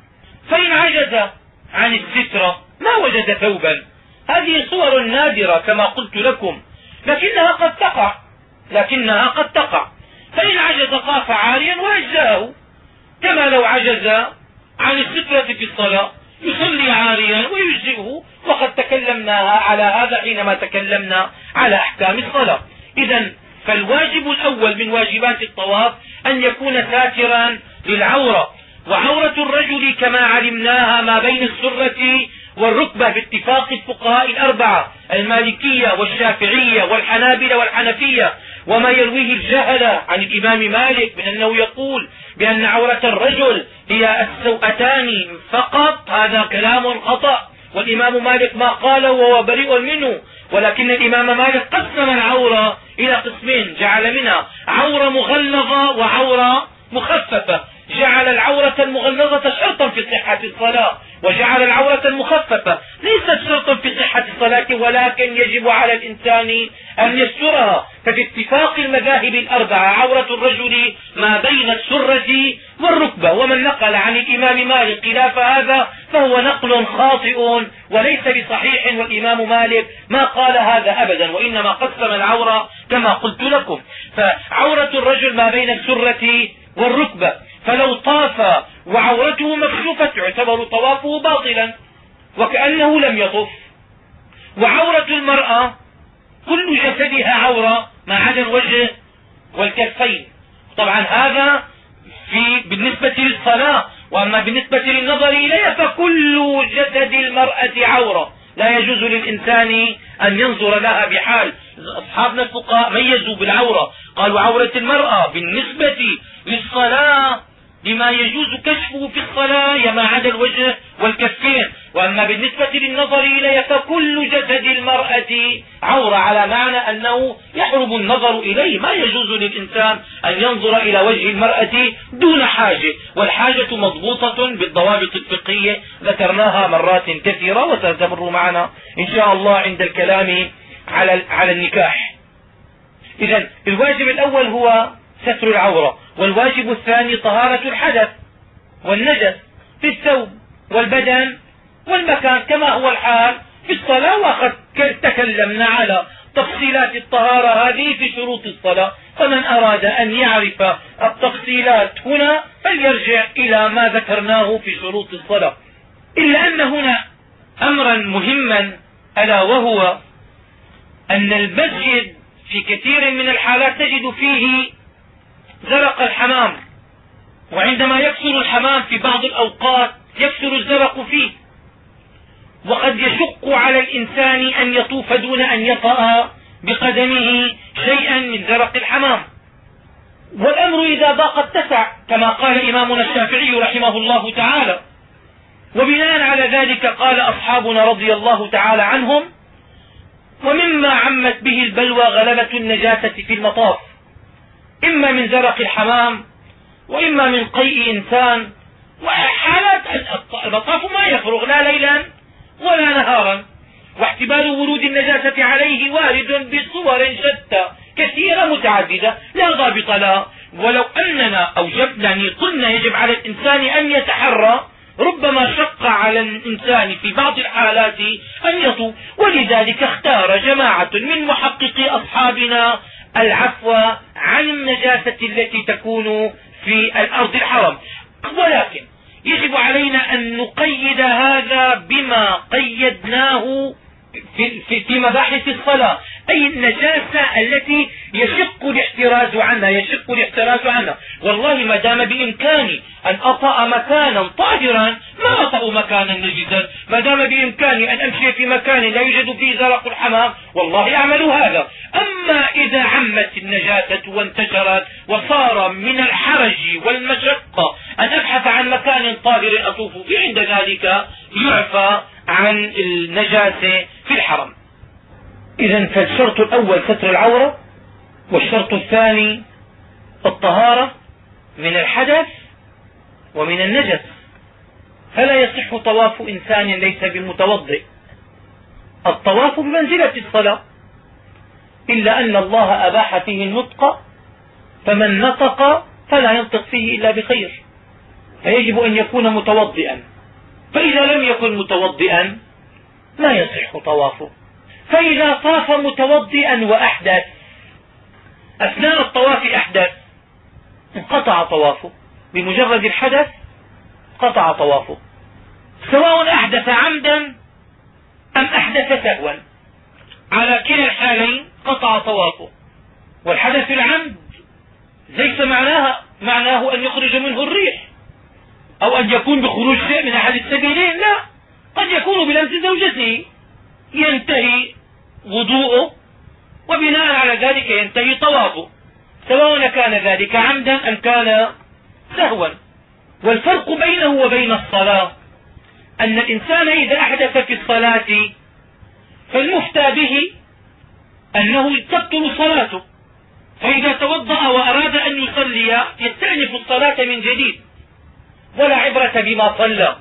فإن عجز عن السترة ما وجد ثوبا. هذه صور نادرة كما قلت لكم لكنها قد تقع لكنها قد تقع. فإن عجز طاف عاريا وأجزاه كما لو عجز عن السترة في الصلاة يصلي عاريا ويجزئه. وقد تكلمنا على هذا حينما تكلمنا على أحكام الصلاة. إذا فالواجب الأول من واجبات الطواف أن يكون ساترا للعورة. وعورة الرجل كما علمناها ما بين السرة والركبة باتفاق الفقهاء الأربعة المالكية والشافعية والحنابلة والحنفية. وما يرويه الجهل عن الإمام مالك من أنه يقول بأن عورة الرجل هي السوءتان فقط هذا كلام خطأ. والإمام مالك ما قاله وهو بريء منه. ولكن الإمام مالك قسم العورة إلى قسمين. جعل منها عورة مغلظة وعورة مخففة. جعل العورة المغلظة شرطا في صحة الصلاة وجعل العورة المخففة ليست شرطا في صحة الصلاة ولكن يجب على الإنسان أن يسترها. ففي اتفاق المذاهب الأربعة عورة الرجل ما بين السرة والركبة ومن نقل عن الإمام مالك خلاف هذا فهو نقل خاطئ وليس بصحيح والإمام مالك ما قال هذا أبدا وإنما قسم العورة كما قلت لكم. فعورة الرجل ما بين السرة والركبة فلو طاف وعورته مكشوفة يعتبر طوافه باطلا وكأنه لم يطف. وعورة المرأة كل جسدها عورة ما عدا الوجه والكفين. طبعا هذا في بالنسبة للصلاة وأما بالنسبة للنظر إليها فكل جسد المرأة عورة. لا يجوز للإنسان أن ينظر لها بحال. أصحابنا الفقهاء ميزوا بالعورة. قالوا عورة المرأة بالنسبة للصلاة بما يجوز كشفه في الصلاة ما عدا الوجه والكفين. وأما بالنسبة للنظر إليه فكل جسد المرأة عورة على معنى أنه يحرم النظر إليه. ما يجوز للإنسان أن ينظر إلى وجه المرأة دون حاجة. والحاجة مضبوطة بالضوابط الفقهية. ذكرناها مرات كثيرة وستمر معنا إن شاء الله عند الكلام على على النكاح. إذا الواجب الأول هو ستر العورة والواجب الثاني طهارة الحدث والنجس في الثوب والبدن والمكان كما هو الحال في الصلاة. وقد تكلمنا على تفصيلات الطهارة هذه في شروط الصلاة. فمن أراد أن يعرف التفصيلات هنا فليرجع إلى ما ذكرناه في شروط الصلاة. إلا أن هنا أمرا مهما ألا وهو أن المسجد في كثير من الحالات تجد فيه زرق الحمام. وعندما يكثر الحمام في بعض الأوقات يكثر الزرق فيه. وقد يشق على الإنسان أن يطوف دون أن يطأ بقدمه شيئا من زرق الحمام. والأمر إذا ضاق اتسع كما قال إمامنا الشافعي رحمه الله تعالى. وبناء على ذلك قال أصحابنا رضي الله تعالى عنهم ومما عمت به البلوى غلبة النجاسة في المطاف. إما من زرق الحمام وإما من قيء إنسان وحالات المطاف ما يفرغ لا ليلا ولا نهارا. واحتمال ورود النجاسة عليه وارد بصور شتى كثيرة متعددة لا ضابط لها ولو أننا أوجبنا قلنا يجب على الإنسان أن يتحرى. ربما شق على الإنسان في بعض الحالات أن يطوف ولذلك اختار جماعة من محققي أصحابنا العفو عن النجاسة التي تكون في الأرض الحرم ولكن يجب علينا أن نقيد هذا بما قيدناه في, في, في مباحث الصلاة. أي النجاسة التي يشق الاحتراز عنها يشق الاحتراز عنها. والله ما دام بإمكاني أن أطأ مكانا طاهرا ما أطأ مكانا نجدا ما دام بإمكاني أن أمشي في مكان لا يوجد فيه زرق الحمام والله أعمل هذا. أما إذا عمت النجاسة وانتشرت وصار من الحرج والمشقة أن أبحث عن مكان طاهر أطوف فيه عند ذلك يعفى عن النجاسة في الحرم. إذا فالشرط الأول ستر العورة والشرط الثاني الطهارة من الحدث ومن النجس. فلا يصح طواف إنسان ليس بمتوضئ. الطواف بمنزلة الصلاة. إلا أن الله أباح فيه النطق فمن نطق فلا ينطق فيه إلا بخير. فيجب أن يكون متوضئا. فإذا لم يكن متوضئا لا يصح طوافه. فإذا طاف متوضئا وأحدث أثناء الطواف أحدث انقطع طوافه. بمجرد الحدث قطع طوافه. سواء أحدث عمدا أم أحدث سهوا. على كلا الحالين قطع طوافه. والحدث العمد ليس معناها معناه أن يخرج منه الريح. أو أن يكون بخروج شيء من أحد السبيلين؟ لا. قد يكون بلمس زوجته. ينتهي وضوءه وبناء على ذلك ينتهي طوافه سواء كان ذلك عمدا أم كان سهوا. والفرق بينه وبين الصلاة أن الإنسان إذا أحدث في الصلاة فالمفتى به أنه تبطل صلاته. فإذا توضأ وأراد أن يصلي يستأنف الصلاة من جديد. ولا عبرة بما صلى.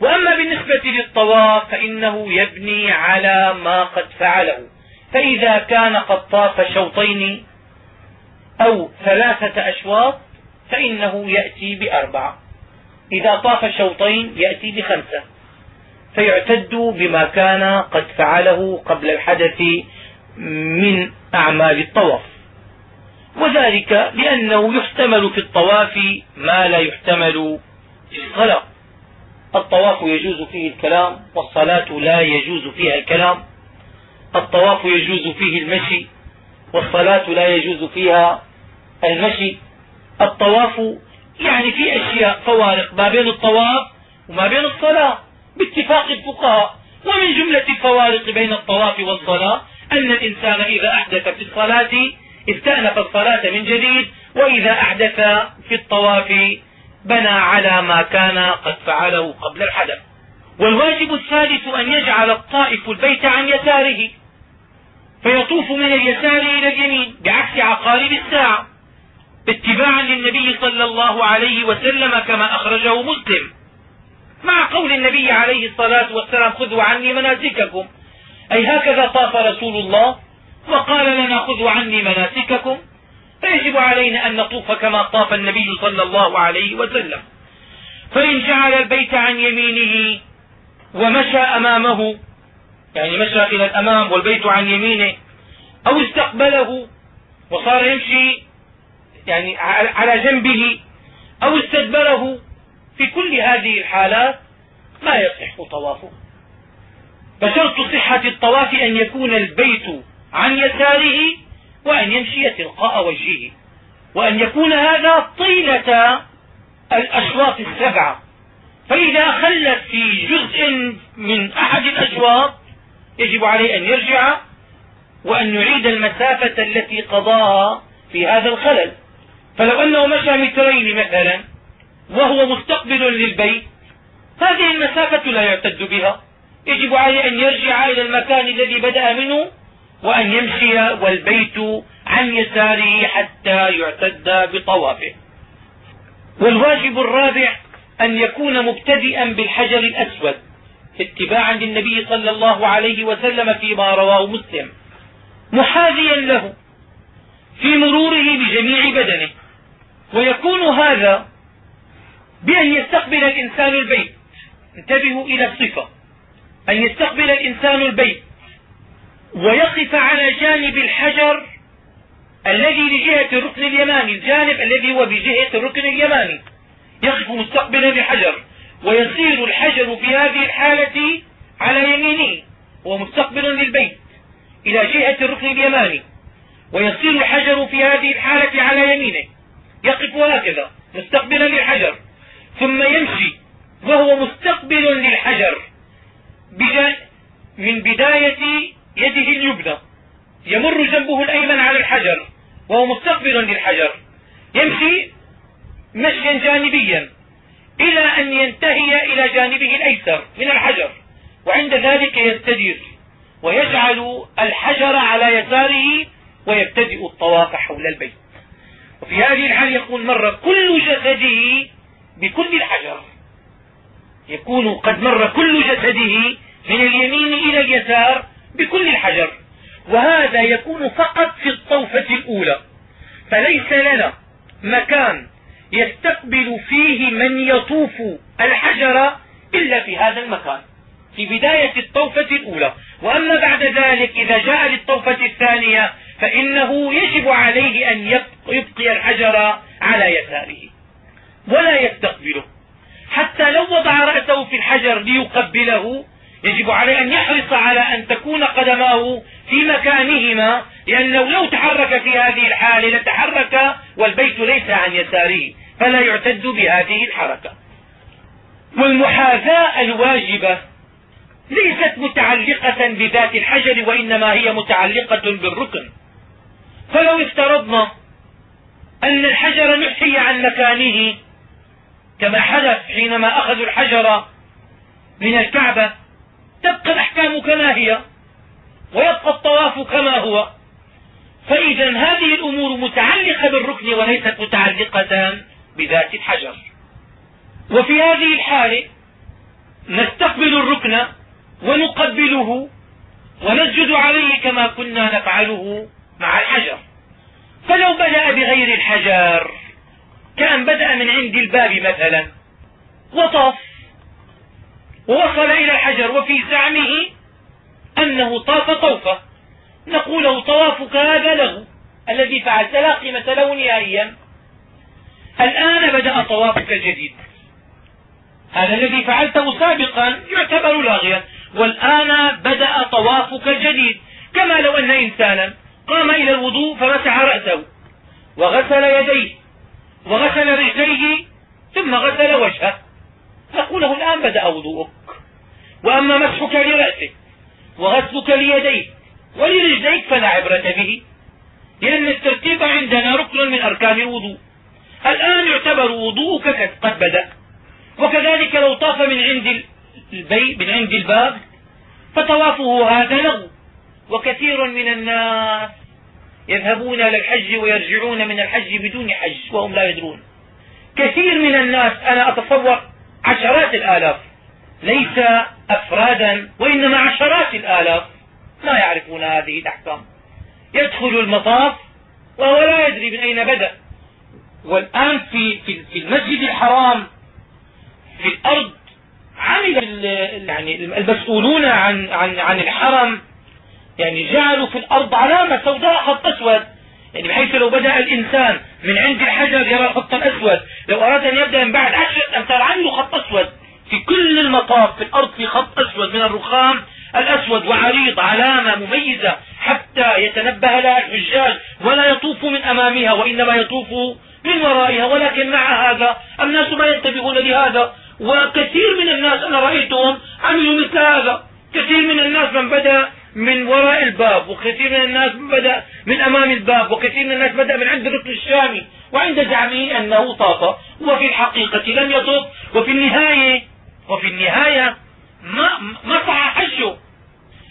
وأما بالنسبة للطواف فإنه يبني على ما قد فعله. فإذا كان قد طاف شوطين أو ثلاثة أشواط فإنه يأتي بأربعة. إذا طاف شوطين يأتي بخمسة. فيعتد بما كان قد فعله قبل الحدث من أعمال الطواف. وذلك لأنه يحتمل في الطواف ما لا يحتمل في الصلاة الطواف يجوز فيه الكلام والصلاة لا يجوز فيها الكلام. الطواف يجوز فيه المشي والصلاة لا يجوز فيها المشي. الطواف يعني في أشياء فوارق ما بين الطواف وما بين الصلاة. باتفاق الفقهاء. ومن جملة الفوارق بين الطواف والصلاة أن الإنسان إذا أحدث في الصلاة استأنف الصلاة من جديد وإذا أحدث في الطواف بنى على ما كان قد فعله قبل الحدث. والواجب الثالث أن يجعل الطائف البيت عن يساره. فيطوف من اليسار إلى اليمين بعكس عقارب الساعة اتباعا للنبي صلى الله عليه وسلم كما أخرجه مسلم. مع قول النبي عليه الصلاة والسلام خذوا عني مناسككم أي هكذا طاف رسول الله وقال لنا خذوا عني مناسككم. فيجب علينا أن نطوف كما طاف النبي صلى الله عليه وسلم. فإن جعل البيت عن يمينه ومشى أمامه يعني مشى إلى الأمام والبيت عن يمينه أو استقبله وصار يمشي يعني على جنبه أو استدبره في كل هذه الحالات ما يصح طوافه. فشرط صحة الطواف أن يكون البيت عن يساره وأن يمشي تلقاء وجهه وأن يكون هذا طيلة الأشواط السبعة. فإذا خلت في جزء من أحد الأشواط يجب عليه أن يرجع وأن يعيد المسافة التي قضاها في هذا الخلل. فلو أنه مشى مترين مثلا وهو مستقبل للبيت هذه المسافة لا يعتد بها. يجب عليه أن يرجع إلى المكان الذي بدأ منه وأن يمشي والبيت عن يساره حتى يعتد بطوافه. والواجب الرابع أن يكون مبتدئا بالحجر الأسود اتباعا للنبي صلى الله عليه وسلم فيما رواه مسلم. محاذيا له في مروره بجميع بدنه. ويكون هذا بأن يستقبل الإنسان البيت. انتبهوا إلى الصفة. أن يستقبل الإنسان البيت. ويقف على جانب الحجر الذي لجهة الركن اليماني الجانب الذي هو بجهة الركن اليماني يقف مستقبلا للحجر ويصير الحجر في هذه الحالة على يمينه وهو مستقبل للبيت إلى جهة الركن اليماني ويصير الحجر في هذه الحالة على يمينه. يقف هكذا مستقبلا للحجر. ثم يمشي وهو مستقبل للحجر. من بداية يده اليمنى يمر جنبه الأيمن على الحجر وهو مستقبل للحجر. يمشي مشيا جانبيا إلى أن ينتهي إلى جانبه الأيسر من الحجر وعند ذلك يستدير ويجعل الحجر على يساره ويبتدئ الطواف حول البيت. وفي هذه الحال يكون مر كل جسده بكل الحجر. يكون قد مر كل جسده من اليمين إلى اليسار بكل الحجر. وهذا يكون فقط في الطوفة الأولى. فليس لنا مكان يستقبل فيه من يطوف الحجر إلا في هذا المكان في بداية الطوفة الأولى. وأما بعد ذلك إذا جاء للطوفة الثانية فإنه يجب عليه أن يبقي الحجر على يساره ولا يستقبله. حتى لو وضع رأسه في الحجر ليقبله يجب عليه أن يحرص على أن تكون قدماه في مكانهما لأنه لو تحرك في هذه الحالة لتحرك والبيت ليس عن يساره فلا يعتد بهذه الحركة. والمحاذاة الواجبة ليست متعلقة بذات الحجر وإنما هي متعلقة بالركن. فلو افترضنا أن الحجر نحي عن مكانه كما حدث حينما أخذوا الحجر من الكعبة تبقى الأحكام كما هي؟ ويبقى الطواف كما هو. فإذا هذه الأمور متعلقة بالركن وليست متعلقة بذات الحجر. وفي هذه الحالة نستقبل الركن ونقبله ونسجد عليه كما كنا نفعله مع الحجر. فلو بدأ بغير الحجر كان بدأ من عند الباب مثلا وطاف. ووصل إلى الحجر وفي زعمه أنه طاف طوفة. نقول له طوافك هذا له الذي فعلت لا قيمة له نهائيا. الآن بدأ طوافك الجديد هذا الذي فعلته سابقا يعتبر لاغيا. والآن بدأ طوافك الجديد كما لو أن إنسانا قام إلى الوضوء فمسح رأسه وغسل يديه وغسل رجليه ثم غسل وجهه. نقول له الآن بدأ وضوءك وأما مسحك لرأسك وغسلك ليديك ولرجليك فلا عبرة به لأن الترتيب عندنا ركن من أركان الوضوء. الآن يعتبر وضوءك قد بدأ. وكذلك لو طاف من عند البيت من عند الباب فطوافه هذا له وكثير من الناس يذهبون إلى الحج ويرجعون من الحج بدون حج وهم لا يدرون. كثير من الناس أنا أتصور عشرات الآلاف ليس أفرادا وإنما عشرات الآلاف. ما يعرفون هذه الأحكام. يدخل المطاف وهو لا يدري من أين بدأ. والآن في في المسجد الحرام في الأرض عمل يعني المسؤولون عن عن عن الحرم. يعني جعلوا في الأرض علامة سوداء خط أسود. يعني بحيث لو بدأ الإنسان من عند الحجر يرى الخط الأسود. لو أراد أن يبدأ من بعد عشرة أمثال عنده خط أسود. في كل المطاف في الأرض في خط أسود من الرخام الأسود وعريض علامة مميزة حتى يتنبه لها الحجاج ولا يطوف من أمامها وإنما يطوف من ورائها ولكن مع هذا الناس ما ينتبهون لهذا. وكثير من الناس أنا رأيتهم عملوا مثل هذا. كثير من الناس من بدأ من وراء الباب وكثير من الناس بدأ من أمام الباب وكثير من الناس بدأ من عند الركن الشامي وعند زعمه أنه طاف وفي الحقيقة لم يطف وفي النهاية وفي النهاية صح حجه.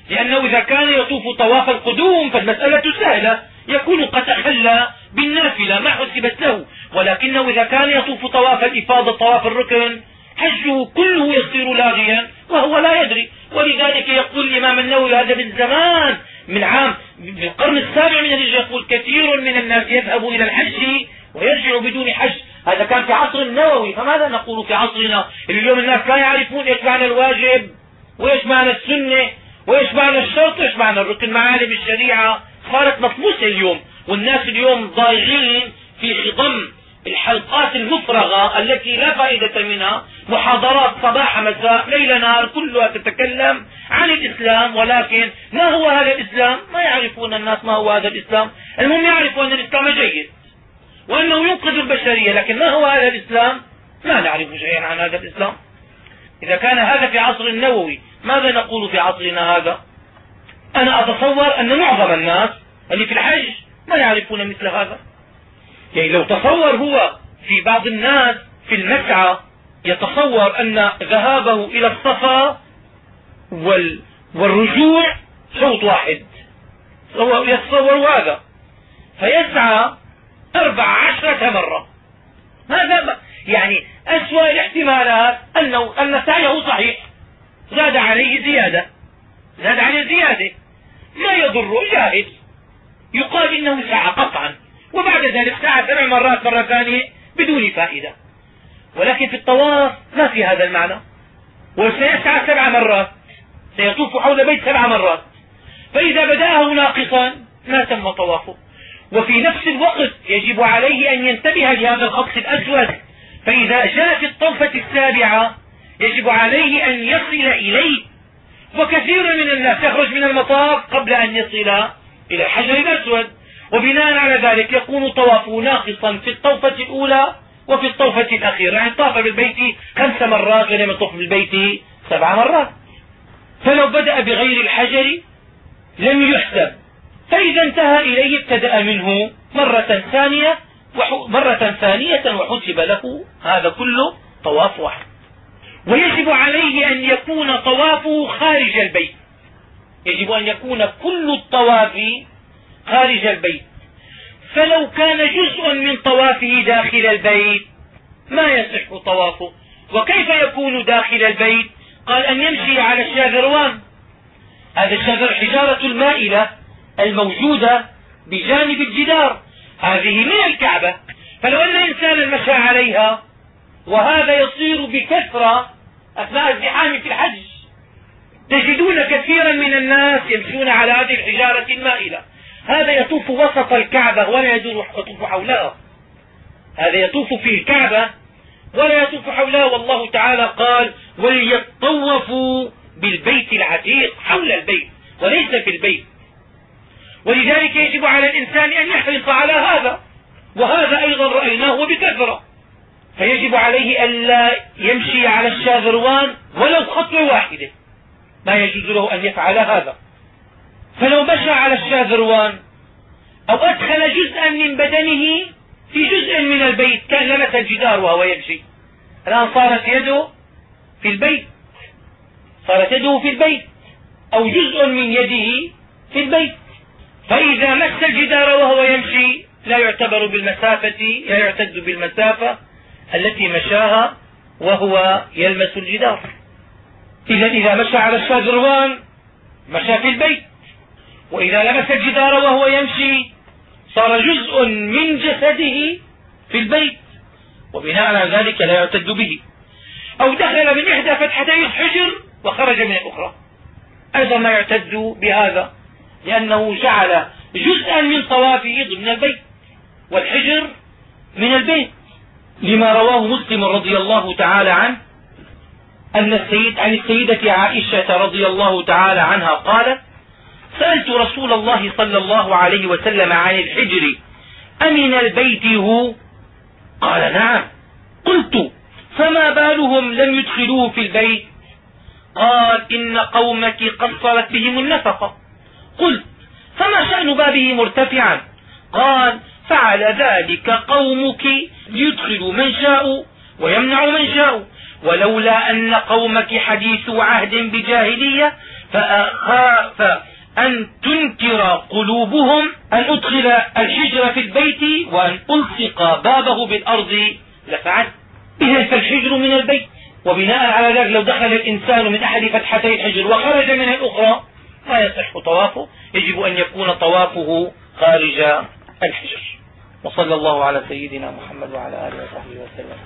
لأنه إذا كان يطوف طواف القدوم فالمسألة سهلة. يكون قد تخلى بالنافلة ما حسبت له. ولكنه إذا كان يطوف طواف الإفاضة طواف الركن حجه كله يصير لاغيا وهو لا يدري. ولذلك يقول الإمام النووي هذا من زمان من عام من القرن السابع من الهجرة يقول كثير من الناس يذهب إلى الحج ويرجع بدون حج. هذا كان في عصر النووي فماذا نقول في عصرنا؟ اليوم الناس لا يعرفون إيش معنى الواجب وإيش معنى السنة وإيش معنى الشرط وإيش معنى الركن؟ معالم الشريعة صارت مطموسة اليوم والناس اليوم ضايعين في خضم الحلقات المفرغة التي لا فائدة منها محاضرات صباح مساء ليل نهار كلها تتكلم عن الإسلام ولكن ما هو هذا الإسلام؟ ما يعرفون الناس ما هو هذا الإسلام. المهم يعرفوا أن الإسلام جيد. وأنه ينقذ البشرية لكن ما هو هذا الإسلام؟ لا نعرف شيئا عن هذا الإسلام. إذا كان هذا في عصر النووي ماذا نقول في عصرنا هذا؟ أنا أتصور أن معظم الناس اللي في الحج ما يعرفون مثل هذا. يعني لو تصور هو في بعض الناس في المسعى يتصور أن ذهابه إلى الصفا وال والرجوع شوط واحد. يتصور هذا. فيسعى أربع عشرة مرة. هذا يعني أسوأ الاحتمالات أنه أن سعيه صحيح. زاد عليه زيادة. زاد عليه زيادة. ما يضره جاهز. يقال إنه سعى قطعا. وبعد ذلك سعى سبع مرات مرة ثانية بدون فائدة. ولكن في الطواف ما في هذا المعنى. وسيسعى سبع مرات. سيطوف حول بيت سبع مرات. فإذا بدأه ناقصا ما تم طوافه. وفي نفس الوقت يجب عليه أن ينتبه لهذا الخط الأسود فإذا جاء في الطوفة السابعة يجب عليه أن يصل إليه. وكثير من الناس يخرج من المطاف قبل أن يصل إلى الحجر الأسود. وبناء على ذلك يكون طوافه ناقصا في الطوفة الأولى وفي الطوفة الأخيرة. يعني طاف بالبيت خمس مرات ولم يطوف بالبيت سبع مرات. فلو بدأ بغير الحجر لم يحسب. فإذا انتهى إليه ابتدأ منه مرة ثانية مرة ثانية وحسب له هذا كله طواف واحد. ويجب عليه أن يكون طوافه خارج البيت. يجب أن يكون كل الطواف خارج البيت. فلو كان جزء من طوافه داخل البيت ما يصح طوافه. وكيف يكون داخل البيت؟ قال أن يمشي على الشاذروان. هذا الشاذر حجارة المائلة. الموجودة بجانب الجدار. هذه من الكعبة. فلو أن إنسانا مشى عليها وهذا يصير بكثرة أثناء الزحام في الحج. تجدون كثيرا من الناس يمشون على هذه الحجارة المائلة. هذا يطوف وسط الكعبة ولا يدور يطوف حولها. هذا يطوف في الكعبة ولا يطوف حولها. والله تعالى قال وليطوفوا بالبيت العتيق حول البيت وليس في البيت. ولذلك يجب على الإنسان أن يحرص على هذا. وهذا أيضا رأيناه بكثرة فيجب عليه ألا يمشي على الشاذروان ولو خطوة واحدة. ما يجوز له أن يفعل هذا. فلو مشى على الشاذروان أو أدخل جزءا من بدنه في جزء من البيت كان لمس الجدار وهو يمشي. الآن صارت يده في البيت. صارت يده في البيت. أو جزء من يده في البيت. فإذا مس الجدار وهو يمشي لا يعتبر بالمسافة لا يعتد بالمسافة التي مشاها وهو يلمس الجدار. إذا إذا مشى على الشاذروان مشى في البيت. وإذا لمس الجدار وهو يمشي صار جزء من جسده في البيت. وبناء على ذلك لا يعتد به. أو دخل من إحدى فتحتي الحجر وخرج من الأخرى. أيضا ما يعتد بهذا. لأنه جعل جزءا من طوافه ضمن البيت والحجر من البيت. لما رواه مسلم رضي الله تعالى عنه أن السيد عن السيدة عائشة رضي الله تعالى عنها قالت سألت رسول الله صلى الله عليه وسلم عن الحجر أمن البيت هو؟ قال نعم. قلت فما بالهم لم يدخلوه في البيت؟ قال إن قومك قصرت بهم النفقة. قلت فما شأن بابه مرتفعا؟ قال فعل ذلك قومك ليدخلوا من شاءوا ويمنعوا من شاءوا. ولولا أن قومك حديث عهد بجاهلية فأخاف أن تنكر قلوبهم أن أدخل الحجر في البيت وأن ألصق بابه بالأرض لفعلت إذا فالحجر من البيت وبناء على ذلك لو دخل الإنسان من أحد فتحتي الحجر وخرج من الأخرى لا يصح طوافه يجب أن يكون طوافه خارج الحجر. وصلى الله على سيدنا محمد وعلى آله وصحبه وسلم.